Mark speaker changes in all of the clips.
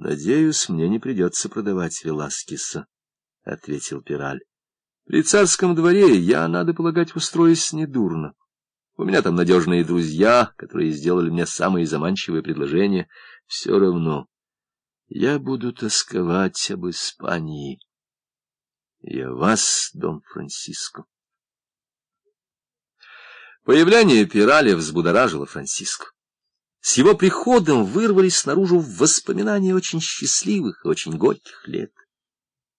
Speaker 1: Надеюсь, мне не придется продавать Веласкеса, — ответил Пираль. При царском дворе я, надо полагать, устроюсь недурно. У меня там надежные друзья, которые сделали мне самые заманчивые предложения. Все равно я буду тосковать об Испании. Я вас, Дон Франциско. Появление Пираля взбудоражило Франциско. С его приходом вырвались наружу воспоминания очень счастливых и очень горьких лет.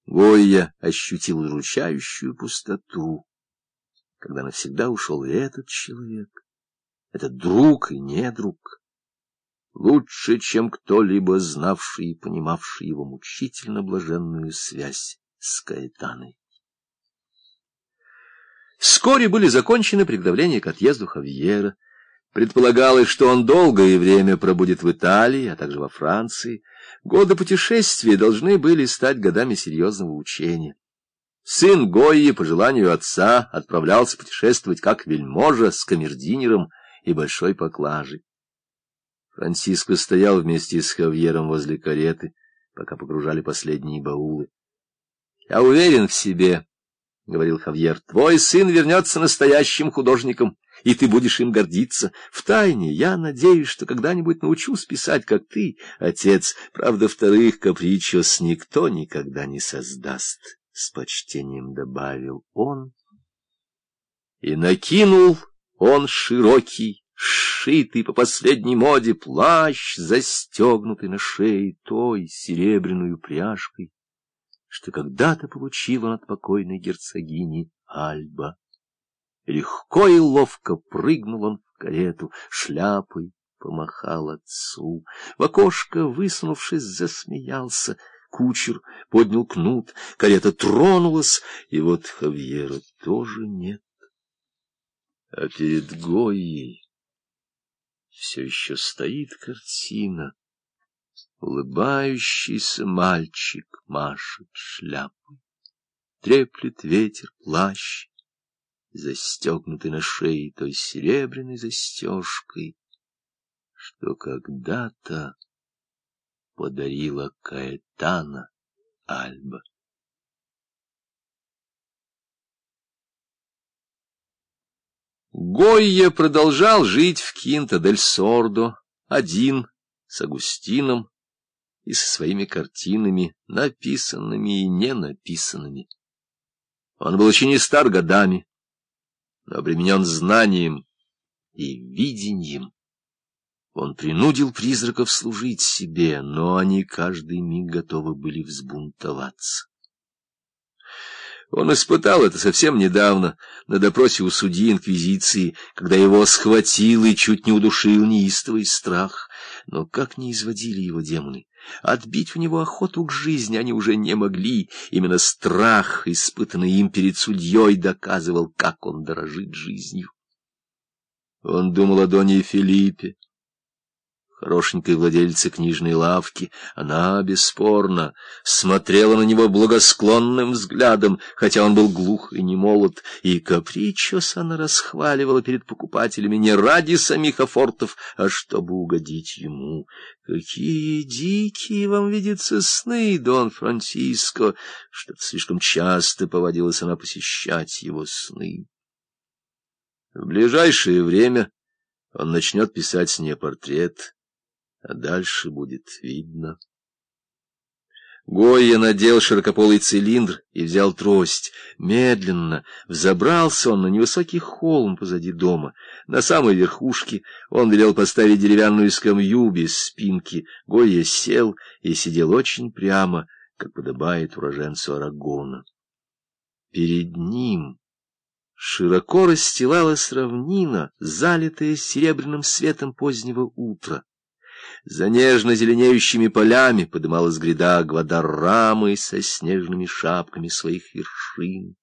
Speaker 1: Гойя ощутил удручающую пустоту, когда навсегда ушел и этот человек, этот друг и недруг, лучше, чем кто-либо знавший и понимавший его мучительно блаженную связь с Каэтаной. Вскоре были закончены приготовления к отъезду Хавьера. Предполагалось, что он долгое время пробудет в Италии, а также во Франции. Годы путешествия должны были стать годами серьезного учения. Сын Гойи, по желанию отца, отправлялся путешествовать как вельможа с камердинером и большой поклажей. Франциско стоял вместе с Хавьером возле кареты, пока погружали последние баулы. — Я уверен в себе, — говорил Хавьер, — твой сын вернется настоящим художником, и ты будешь им гордиться. Втайне я надеюсь, что когда-нибудь научусь писать, как ты, отец. Правда, вторых капричос никто никогда не создаст, — с почтением добавил он. И накинул он широкий, сшитый по последней моде плащ, застегнутый на шее той серебряную пряжкой, что когда-то получил он от покойной герцогини Альба. Легко и ловко прыгнул он в карету, шляпой помахал отцу. В окошко, высунувшись, засмеялся. Кучер поднял кнут, карета тронулась, и вот Хавьера тоже нет. А перед Гоей все еще стоит картина — Улыбающийся мальчик машет шляпой. Треплет ветер плащ, застегнутый на шее той серебряной застежкой, что когда-то подарила Каэтана Альба. Гойя продолжал жить в Кинта-дель-Сордо, один, с Агустином, и со своими картинами, написанными и не написанными. Он был очень не стар годами, но обременен знанием и видением. Он принудил призраков служить себе, но они каждый миг готовы были взбунтоваться. Он испытал это совсем недавно, на допросе у судьи Инквизиции, когда его схватил и чуть не удушил неистовый страх. Но как не изводили его демоны? Отбить у него охоту к жизни они уже не могли. Именно страх, испытанный им перед судьей, доказывал, как он дорожит жизнью. Он думал о Доне Филиппе, хорошенькой владельце книжной лавки. Она, бесспорно, смотрела на него благосклонным взглядом, хотя он был глух и не молод, и капричос она расхваливала перед покупателями не ради самих афортов, а чтобы угодить ему. Какие дикие вам видятся сны, Дон Франциско! Что-то слишком часто поводилась она посещать его сны. В ближайшее время он начнет писать с ней портрет, а дальше будет видно. Гойя надел широкополый цилиндр и взял трость. Медленно взобрался он на невысокий холм позади дома. На самой верхушке он велел поставить деревянную скамью без спинки. Гойя сел и сидел очень прямо, как подобает уроженцу Арагона. Перед ним широко расстилалась равнина, залитая серебряным светом позднего утра. За нежно зеленеющими полями подымалась гряда Гвадарамы со снежными шапками своих вершин.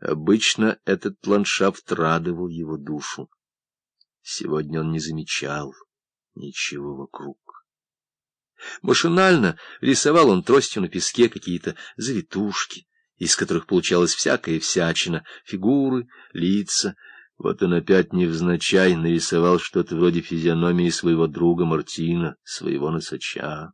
Speaker 1: Обычно этот ландшафт радовал его душу. Сегодня он не замечал ничего вокруг. Машинально рисовал он тростью на песке какие-то завитушки, из которых получалась всякая всячина, фигуры, лица, вот он опять невзначай нарисовал что-то вроде физиономии своего друга Мартина, своего носача.